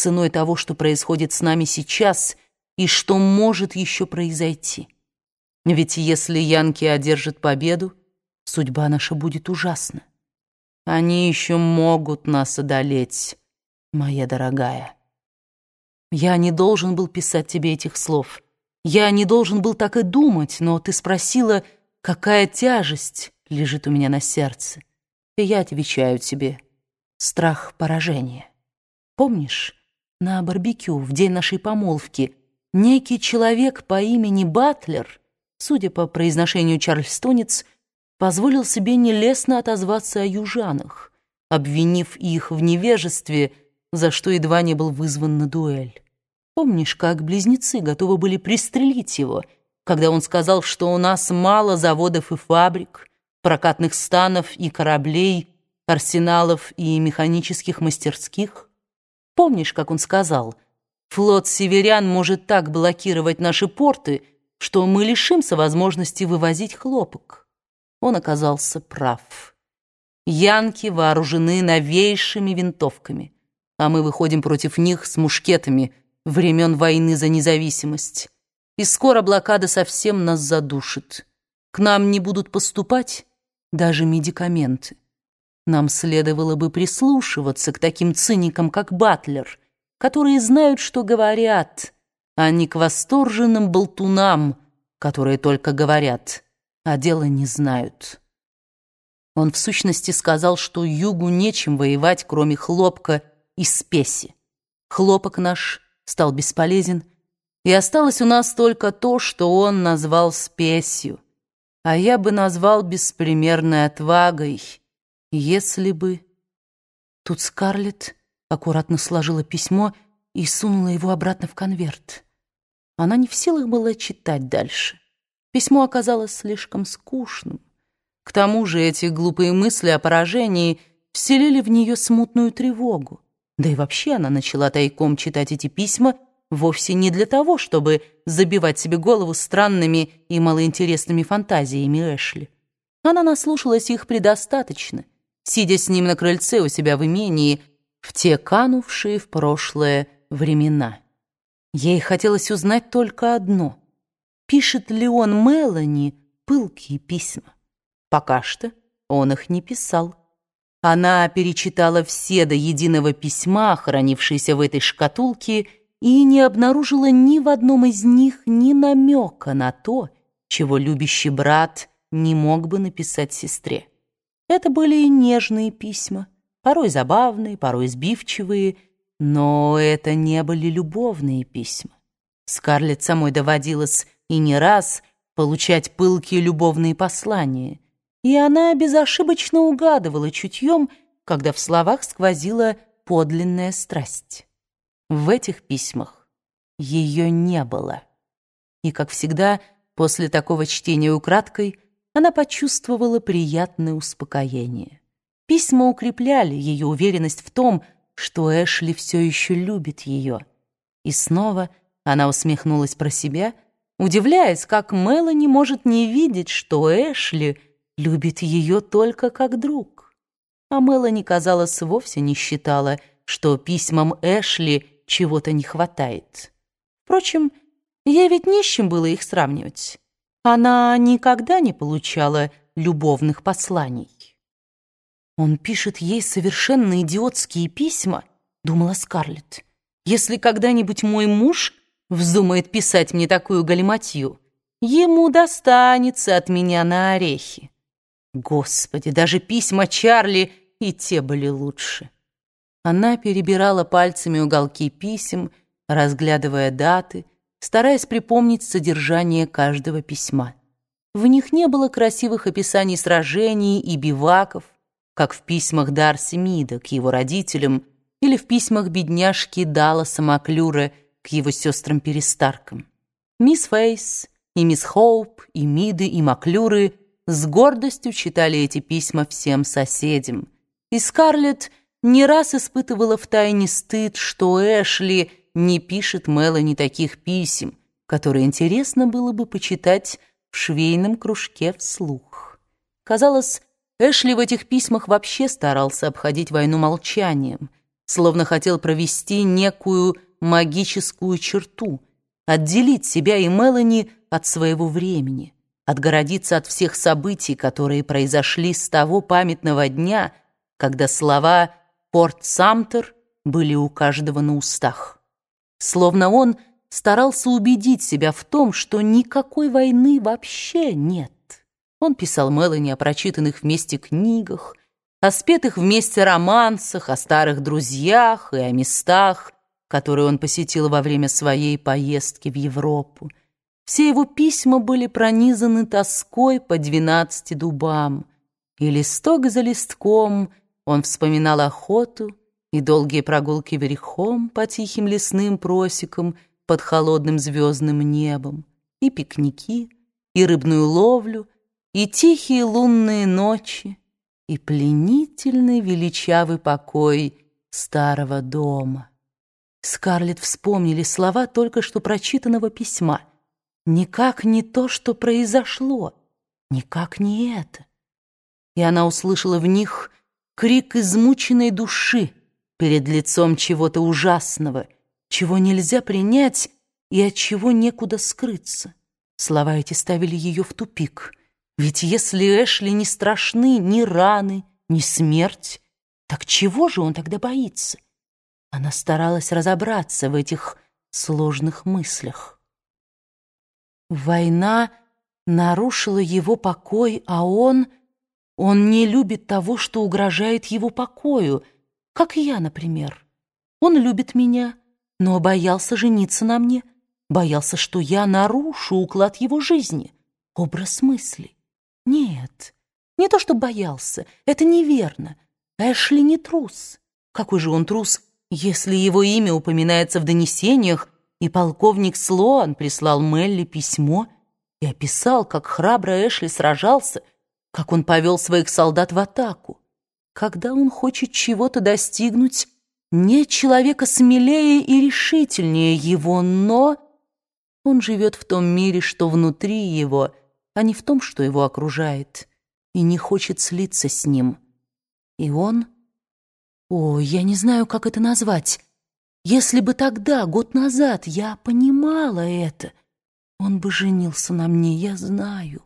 ценой того, что происходит с нами сейчас и что может еще произойти. Ведь если янки одержат победу, судьба наша будет ужасна. Они еще могут нас одолеть, моя дорогая. Я не должен был писать тебе этих слов. Я не должен был так и думать, но ты спросила, какая тяжесть лежит у меня на сердце. И я отвечаю тебе, страх поражения. Помнишь, на барбекю в день нашей помолвки некий человек по имени Батлер, судя по произношению Чарльстонец, позволил себе нелестно отозваться о южанах, обвинив их в невежестве, за что едва не был вызван на дуэль. Помнишь, как близнецы готовы были пристрелить его, когда он сказал, что у нас мало заводов и фабрик, прокатных станов и кораблей, арсеналов и механических мастерских? Помнишь, как он сказал, флот северян может так блокировать наши порты, что мы лишимся возможности вывозить хлопок? Он оказался прав. Янки вооружены новейшими винтовками, а мы выходим против них с мушкетами времен войны за независимость. И скоро блокада совсем нас задушит. К нам не будут поступать даже медикаменты. Нам следовало бы прислушиваться к таким циникам, как Батлер, которые знают, что говорят, а не к восторженным болтунам, которые только говорят, а дела не знают. Он в сущности сказал, что югу нечем воевать, кроме хлопка и спеси. Хлопок наш стал бесполезен, и осталось у нас только то, что он назвал спесью, а я бы назвал беспримерной отвагой, если бы... Тут Скарлетт аккуратно сложила письмо и сунула его обратно в конверт. Она не в силах была читать дальше. Письмо оказалось слишком скучным. К тому же эти глупые мысли о поражении вселили в нее смутную тревогу. Да и вообще она начала тайком читать эти письма вовсе не для того, чтобы забивать себе голову странными и малоинтересными фантазиями Эшли. Она наслушалась их предостаточно, сидя с ним на крыльце у себя в имении в те канувшие в прошлое времена. Ей хотелось узнать только одно. Пишет ли он Мелани пылкие письма? Пока что он их не писал. Она перечитала все до единого письма, хранившиеся в этой шкатулке, и не обнаружила ни в одном из них ни намека на то, чего любящий брат не мог бы написать сестре. Это были нежные письма, порой забавные, порой сбивчивые, но это не были любовные письма. Скарлетт самой доводилось и не раз получать пылкие любовные послания — и она безошибочно угадывала чутьем, когда в словах сквозила подлинная страсть. В этих письмах ее не было. И, как всегда, после такого чтения украдкой она почувствовала приятное успокоение. Письма укрепляли ее уверенность в том, что Эшли все еще любит ее. И снова она усмехнулась про себя, удивляясь, как Мелани может не видеть, что Эшли — любит ее только как друг. А Мелани, казалось, вовсе не считала, что письмам Эшли чего-то не хватает. Впрочем, ей ведь не с чем было их сравнивать. Она никогда не получала любовных посланий. «Он пишет ей совершенно идиотские письма», — думала Скарлетт. «Если когда-нибудь мой муж вздумает писать мне такую галиматью, ему достанется от меня на орехи». Господи, даже письма Чарли и те были лучше. Она перебирала пальцами уголки писем, разглядывая даты, стараясь припомнить содержание каждого письма. В них не было красивых описаний сражений и биваков, как в письмах Дарси Мида к его родителям или в письмах бедняжки Далласа Маклюра к его сестрам-перестаркам. Мисс Фейс и мисс Хоуп и Миды и Маклюры с гордостью читали эти письма всем соседям. И Скарлетт не раз испытывала втайне стыд, что Эшли не пишет Мелани таких писем, которые интересно было бы почитать в швейном кружке вслух. Казалось, Эшли в этих письмах вообще старался обходить войну молчанием, словно хотел провести некую магическую черту, отделить себя и Мелани от своего времени, отгородиться от всех событий, которые произошли с того памятного дня, когда слова «Порт Самтер» были у каждого на устах. Словно он старался убедить себя в том, что никакой войны вообще нет. Он писал Мелани о прочитанных вместе книгах, о спетых вместе романсах, о старых друзьях и о местах, которые он посетил во время своей поездки в Европу. Все его письма были пронизаны тоской по двенадцати дубам, и листок за листком он вспоминал охоту и долгие прогулки верхом по тихим лесным просекам под холодным звездным небом, и пикники, и рыбную ловлю, и тихие лунные ночи, и пленительный величавый покой старого дома. Скарлетт вспомнили слова только что прочитанного письма — Никак не то, что произошло, никак не это. И она услышала в них крик измученной души перед лицом чего-то ужасного, чего нельзя принять и от чего некуда скрыться. Слова эти ставили ее в тупик. Ведь если Эшли не страшны ни раны, ни смерть, так чего же он тогда боится? Она старалась разобраться в этих сложных мыслях. Война нарушила его покой, а он... Он не любит того, что угрожает его покою, как я, например. Он любит меня, но боялся жениться на мне, боялся, что я нарушу уклад его жизни, образ мысли. Нет, не то, что боялся, это неверно. Эшли не трус. Какой же он трус, если его имя упоминается в донесениях, и полковник Слоан прислал Мелли письмо и описал, как храбро Эшли сражался, как он повел своих солдат в атаку. Когда он хочет чего-то достигнуть, нет человека смелее и решительнее его, но он живет в том мире, что внутри его, а не в том, что его окружает, и не хочет слиться с ним. И он... О, я не знаю, как это назвать. Если бы тогда, год назад, я понимала это, он бы женился на мне, я знаю.